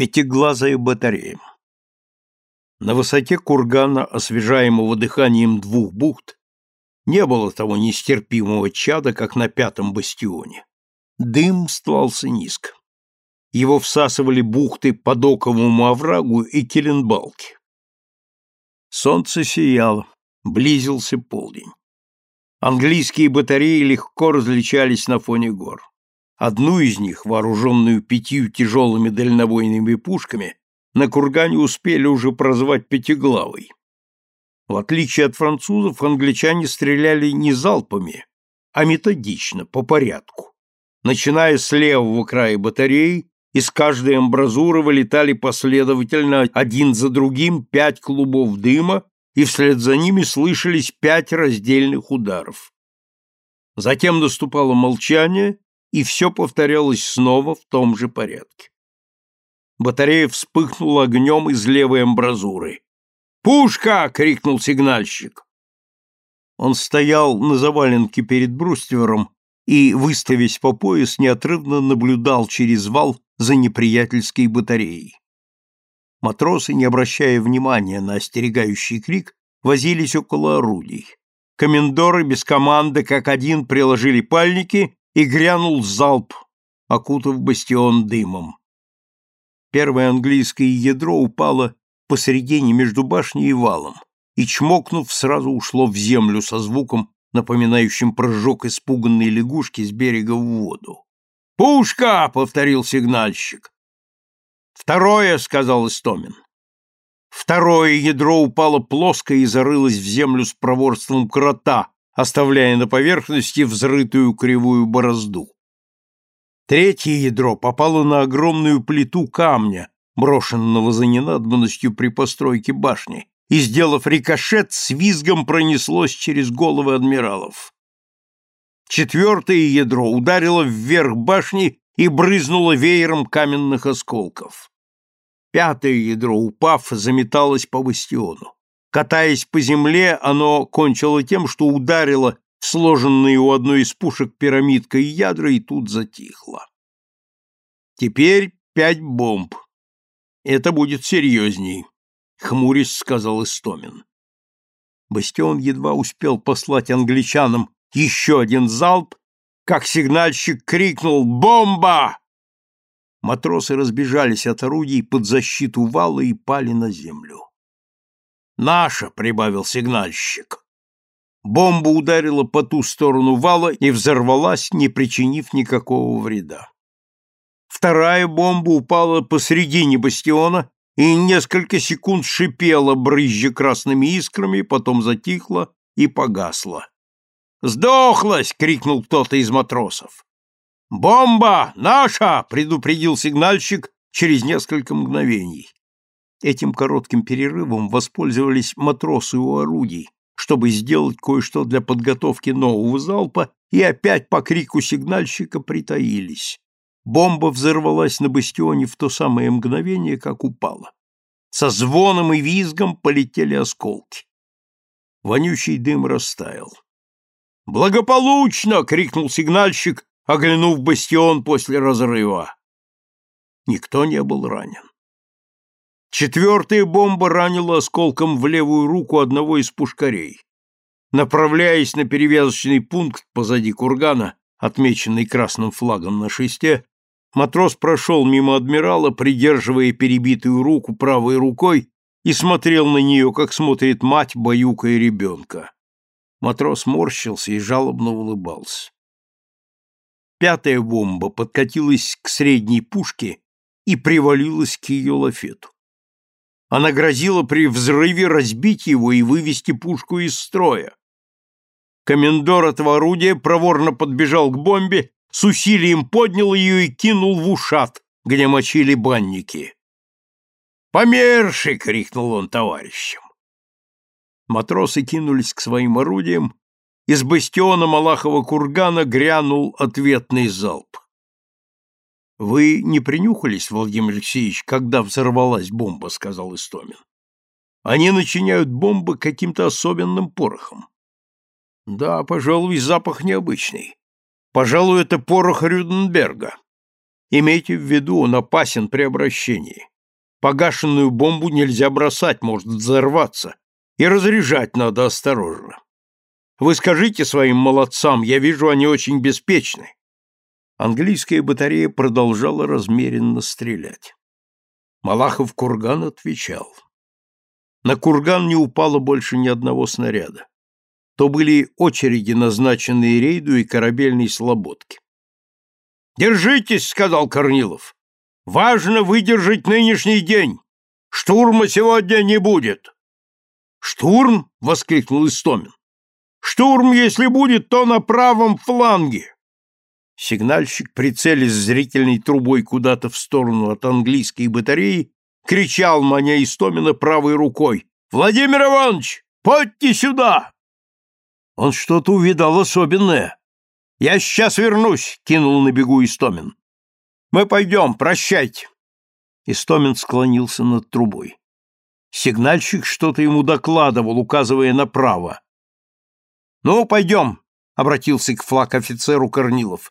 Пятиглазая батарея. На высоте кургана, освежаемого дыханием двух бухт, не было того нестерпимого чада, как на пятом бастионе. Дым стлался низко. Его всасывали бухты по доковому оврагу и Келенбалки. Солнце сияло, близился полдень. Английские батареи легко различались на фоне гор. Одну из них, вооруженную пятью тяжелыми дальнобойными пушками, на кургане успели уже прозвать пятиглавой. В отличие от французов, англичане стреляли не залпами, а методично, по порядку. Начиная с левого края батареи, из каждой амбразуры вылетали последовательно один за другим пять клубов дыма, и вслед за ними слышались пять раздельных ударов. Затем наступало молчание, и все повторялось снова в том же порядке. Батарея вспыхнула огнем из левой амбразуры. «Пушка!» — крикнул сигнальщик. Он стоял на заваленке перед бруствером и, выставясь по пояс, неотрывно наблюдал через вал за неприятельской батареей. Матросы, не обращая внимания на остерегающий крик, возились около орудий. Комендоры без команды как один приложили пальники и грянул залп, окутав бастион дымом. Первое английское ядро упало посередине между башней и валом и, чмокнув, сразу ушло в землю со звуком, напоминающим прыжок испуганной лягушки с берега в воду. «Пушка!» — повторил сигнальщик. «Второе!» — сказал Истомин. Второе ядро упало плоско и зарылось в землю с проворством крота, оставляя на поверхности взрытую кривую борозду. Третье ядро попало на огромную плиту камня, брошенного за ненадобностью при постройке башни, и, сделав рикошет, с визгом пронеслось через головы адмиралов. Четвертое ядро ударило вверх башни и брызнуло веером каменных осколков. Пятое ядро, упав, заметалось по бастиону. Катаясь по земле, оно кончило тем, что ударило в сложенные у одной из пушек пирамидкой ядра и тут затихло. Теперь пять бомб. Это будет серьезней, — хмурясь сказал Истомин. Бастион едва успел послать англичанам еще один залп, как сигнальщик крикнул «Бомба!». Матросы разбежались от орудий под защиту вала и пали на землю. «Наша!» — прибавил сигнальщик. Бомба ударила по ту сторону вала и взорвалась, не причинив никакого вреда. Вторая бомба упала посредине бастиона и несколько секунд шипела, брызжа красными искрами, потом затихла и погасла. «Сдохлась!» — крикнул кто-то из матросов. «Бомба! Наша!» — предупредил сигнальщик через несколько мгновений. Этим коротким перерывом воспользовались матросы у орудий, чтобы сделать кое-что для подготовки нового залпа, и опять по крику сигнальщика притаились. Бомба взорвалась на бастионе в то самое мгновение, как упала. Со звоном и визгом полетели осколки. Вонючий дым растаял. «Благополучно!» — крикнул сигнальщик, оглянув бастион после разрыва. Никто не был ранен. Четвертая бомба ранила осколком в левую руку одного из пушкарей. Направляясь на перевязочный пункт позади кургана, отмеченный красным флагом на шесте, матрос прошел мимо адмирала, придерживая перебитую руку правой рукой, и смотрел на нее, как смотрит мать, баюкая ребенка. Матрос морщился и жалобно улыбался. Пятая бомба подкатилась к средней пушке и привалилась к ее лафету. Она грозила при взрыве разбить его и вывести пушку из строя. Комендор этого орудия проворно подбежал к бомбе, с усилием поднял ее и кинул в ушат, где мочили банники. «Померши!» — крикнул он товарищам. Матросы кинулись к своим орудиям, из бастиона Малахова кургана грянул ответный залп. Вы не принюхались, Владимир Алексеевич, когда взорвалась бомба, сказал Истомин. Они начиняют бомбы каким-то особенным порохом. Да, пожалуй, запах необычный. Пожалуй, это порох Рюденберга. Имейте в виду, он опасен при обращении. Погашенную бомбу нельзя бросать, может взорваться, и разряжать надо осторожно. Вы скажите своим молодцам, я вижу, они очень беспечны. Английская батарея продолжала размеренно стрелять. Малахов курган отвечал. На курган не упало больше ни одного снаряда. То были очереди, назначенные рейду и корабельной слободке. «Держитесь!» — сказал Корнилов. «Важно выдержать нынешний день. Штурма сегодня не будет». «Штурм?» — воскликнул Истомин. «Штурм, если будет, то на правом фланге». Сигнальщик, прицелясь зрительной трубой куда-то в сторону от английской батареи, кричал маня Истомина правой рукой. «Владимир Иванович, подьте сюда!» Он что-то увидал особенное. «Я сейчас вернусь», — кинул на бегу Истомин. «Мы пойдем, прощайте». Истомин склонился над трубой. Сигнальщик что-то ему докладывал, указывая направо. «Ну, пойдем», — обратился к флаг-офицеру Корнилов.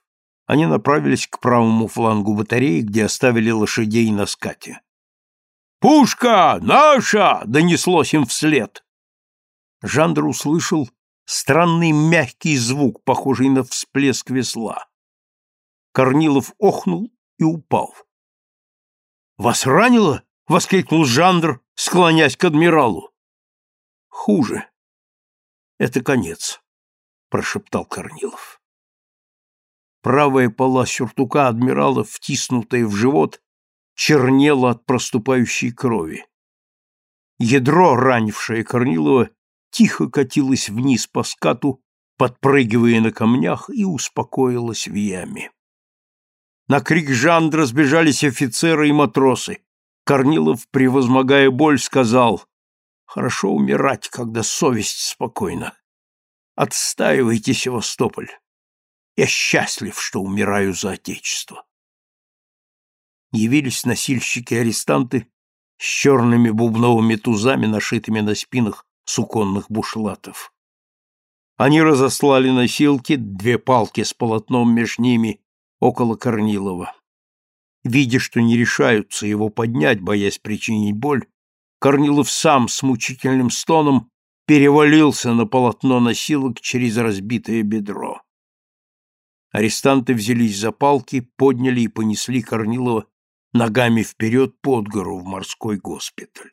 Они направились к правому флангу батареи, где оставили лошадей на скате. «Пушка! Наша!» — донеслось им вслед. Жандр услышал странный мягкий звук, похожий на всплеск весла. Корнилов охнул и упал. «Вас ранило?» — воскликнул Жандр, склонясь к адмиралу. «Хуже. Это конец», — прошептал Корнилов. Правая пола сюртука адмирала, втиснутая в живот, чернела от проступающей крови. Ядро, ранившее Корнилова, тихо катилось вниз по скату, подпрыгивая на камнях, и успокоилось в яме. На крик Жандра сбежались офицеры и матросы. Корнилов, превозмогая боль, сказал, «Хорошо умирать, когда совесть спокойна. Отстаивайте Севастополь. Я счастлив, что умираю за Отечество» явились носильщики-арестанты с черными бубновыми тузами, нашитыми на спинах суконных бушлатов. Они разослали носилки, две палки с полотном меж ними, около Корнилова. Видя, что не решаются его поднять, боясь причинить боль, Корнилов сам с мучительным стоном перевалился на полотно носилок через разбитое бедро. Арестанты взялись за палки, подняли и понесли Корнилова ногами вперед под гору в морской госпиталь.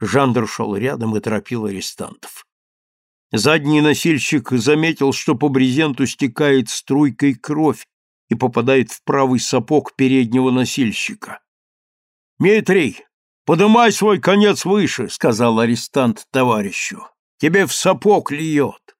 Жандр шел рядом и торопил арестантов. Задний носильщик заметил, что по брезенту стекает струйкой кровь и попадает в правый сапог переднего носильщика. «Митрий, подымай свой конец выше», — сказал арестант товарищу. «Тебе в сапог льет».